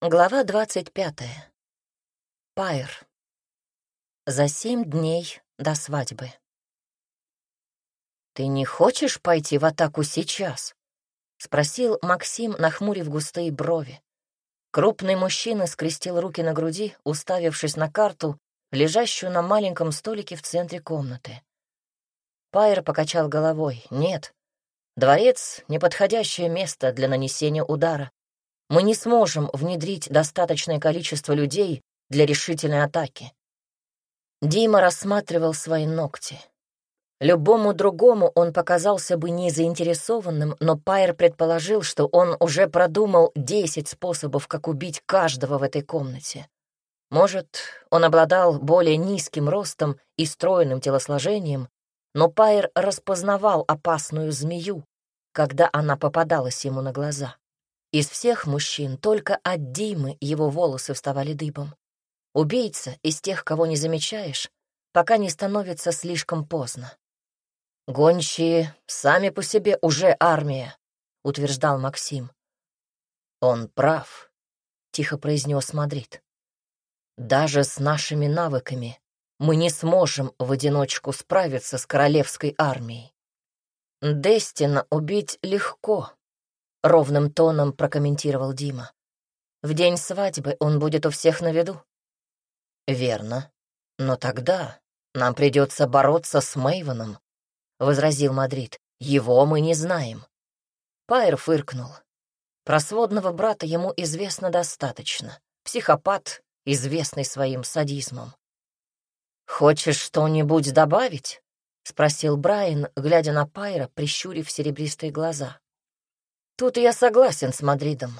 Глава двадцать пятая. Пайр. За семь дней до свадьбы. «Ты не хочешь пойти в атаку сейчас?» — спросил Максим, нахмурив густые брови. Крупный мужчина скрестил руки на груди, уставившись на карту, лежащую на маленьком столике в центре комнаты. Пайер покачал головой. «Нет, дворец — неподходящее место для нанесения удара мы не сможем внедрить достаточное количество людей для решительной атаки. Дима рассматривал свои ногти. Любому другому он показался бы не заинтересованным, но Пайер предположил, что он уже продумал десять способов, как убить каждого в этой комнате. Может, он обладал более низким ростом и стройным телосложением, но Пайер распознавал опасную змею, когда она попадалась ему на глаза. Из всех мужчин только от Димы его волосы вставали дыбом. Убийца из тех, кого не замечаешь, пока не становится слишком поздно. «Гончие сами по себе уже армия», — утверждал Максим. «Он прав», — тихо произнес Мадрид. «Даже с нашими навыками мы не сможем в одиночку справиться с королевской армией. Дестина убить легко, — ровным тоном прокомментировал Дима. «В день свадьбы он будет у всех на виду». «Верно. Но тогда нам придется бороться с Мейвоном», — возразил Мадрид. «Его мы не знаем». Пайер фыркнул. Про сводного брата ему известно достаточно. Психопат, известный своим садизмом. «Хочешь что-нибудь добавить?» — спросил Брайан, глядя на Пайра, прищурив серебристые глаза. Тут я согласен с Мадридом.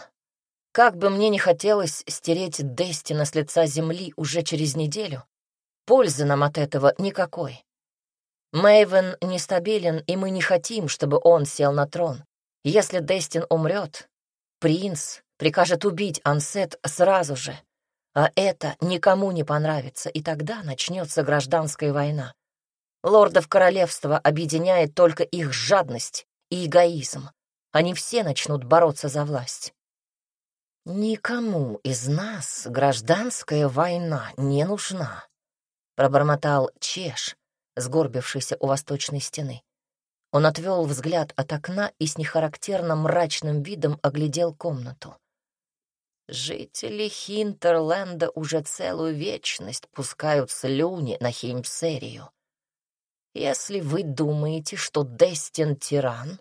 Как бы мне не хотелось стереть Дестина с лица земли уже через неделю, пользы нам от этого никакой. Мэйвен нестабилен, и мы не хотим, чтобы он сел на трон. Если Дестин умрет, принц прикажет убить Ансет сразу же, а это никому не понравится, и тогда начнется гражданская война. Лордов королевства объединяет только их жадность и эгоизм они все начнут бороться за власть. «Никому из нас гражданская война не нужна», — пробормотал Чеш, сгорбившийся у восточной стены. Он отвел взгляд от окна и с нехарактерно мрачным видом оглядел комнату. Жители Хинтерленда уже целую вечность пускают слюни на Хеймсерию. Если вы думаете, что Дестин — тиран,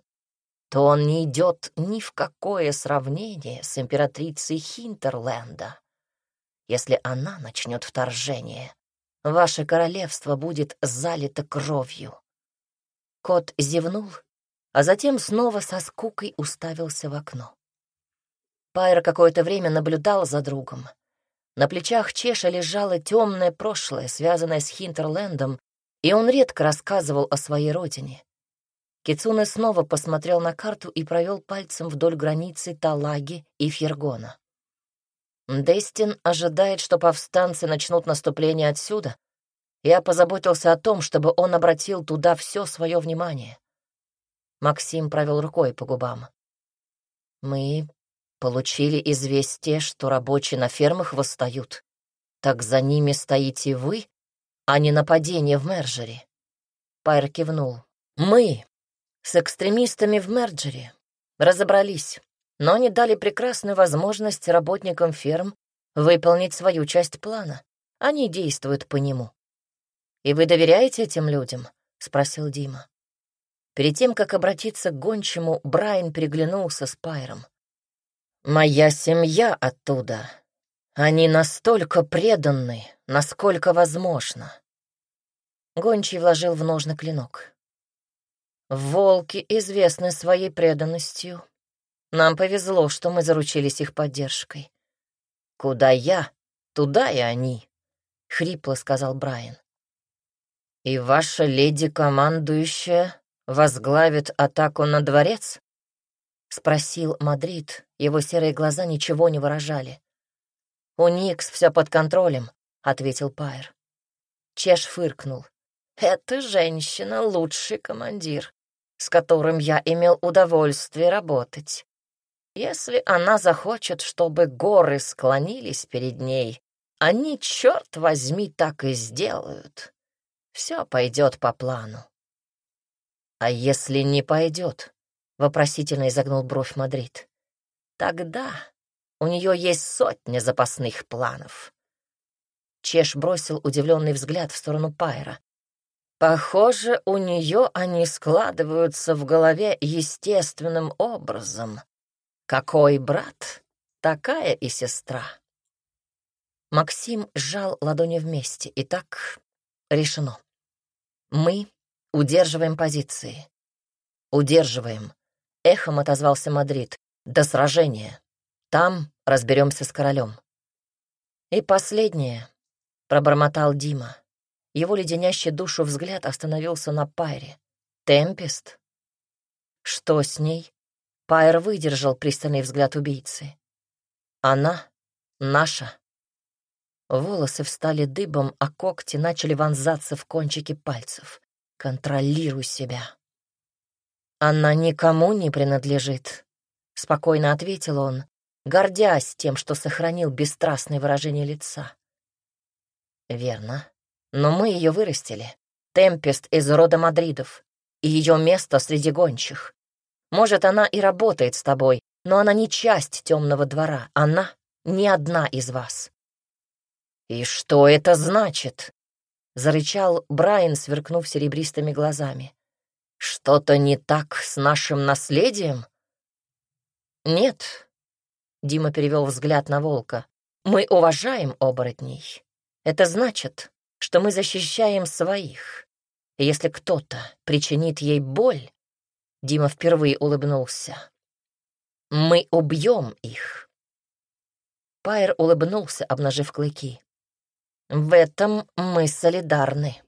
то он не идет ни в какое сравнение с императрицей Хинтерленда. Если она начнет вторжение, ваше королевство будет залито кровью. Кот зевнул, а затем снова со скукой уставился в окно. Пайр какое-то время наблюдал за другом. На плечах Чеша лежало темное прошлое, связанное с Хинтерлендом, и он редко рассказывал о своей родине. Кицуне снова посмотрел на карту и провел пальцем вдоль границы Талаги и Фергона. Дестин ожидает, что повстанцы начнут наступление отсюда. Я позаботился о том, чтобы он обратил туда все свое внимание. Максим провел рукой по губам. Мы получили известие, что рабочие на фермах восстают. Так за ними стоите вы, а не нападение в Мержере. Пайр кивнул. Мы с экстремистами в Мерджере. Разобрались, но они дали прекрасную возможность работникам ферм выполнить свою часть плана. Они действуют по нему. «И вы доверяете этим людям?» — спросил Дима. Перед тем, как обратиться к гончему, Брайан переглянулся с Пайром. «Моя семья оттуда. Они настолько преданы, насколько возможно». Гончий вложил в ножны клинок. Волки известны своей преданностью. Нам повезло, что мы заручились их поддержкой. Куда я, туда и они, — хрипло сказал Брайан. И ваша леди-командующая возглавит атаку на дворец? — спросил Мадрид. Его серые глаза ничего не выражали. «У Никс все под контролем», — ответил Пайер. Чеш фыркнул. «Эта женщина — лучший командир с которым я имел удовольствие работать. Если она захочет, чтобы горы склонились перед ней, они, черт возьми, так и сделают. Все пойдет по плану. А если не пойдет? Вопросительно изогнул бровь Мадрид. Тогда у нее есть сотня запасных планов. Чеш бросил удивленный взгляд в сторону Пайра. Похоже, у нее они складываются в голове естественным образом. Какой брат, такая и сестра. Максим сжал ладони вместе, и так решено. Мы удерживаем позиции. Удерживаем. Эхом отозвался Мадрид. До сражения. Там разберемся с королем. И последнее, пробормотал Дима. Его леденящий душу взгляд остановился на Пайре. Темпест? Что с ней? Пайер выдержал пристальный взгляд убийцы. Она наша. Волосы встали дыбом, а когти начали вонзаться в кончики пальцев. Контролируй себя. Она никому не принадлежит, спокойно ответил он, гордясь тем, что сохранил бесстрастное выражение лица. Верно. Но мы ее вырастили. Темпест из рода Мадридов. И ее место среди гончих. Может, она и работает с тобой, но она не часть темного двора. Она не одна из вас. «И что это значит?» — зарычал Брайан, сверкнув серебристыми глазами. «Что-то не так с нашим наследием?» «Нет», — Дима перевел взгляд на волка, — «мы уважаем оборотней. Это значит, что мы защищаем своих. Если кто-то причинит ей боль, Дима впервые улыбнулся. «Мы убьем их!» Пайер улыбнулся, обнажив клыки. «В этом мы солидарны.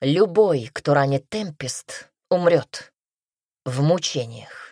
Любой, кто ранит Темпест, умрет в мучениях».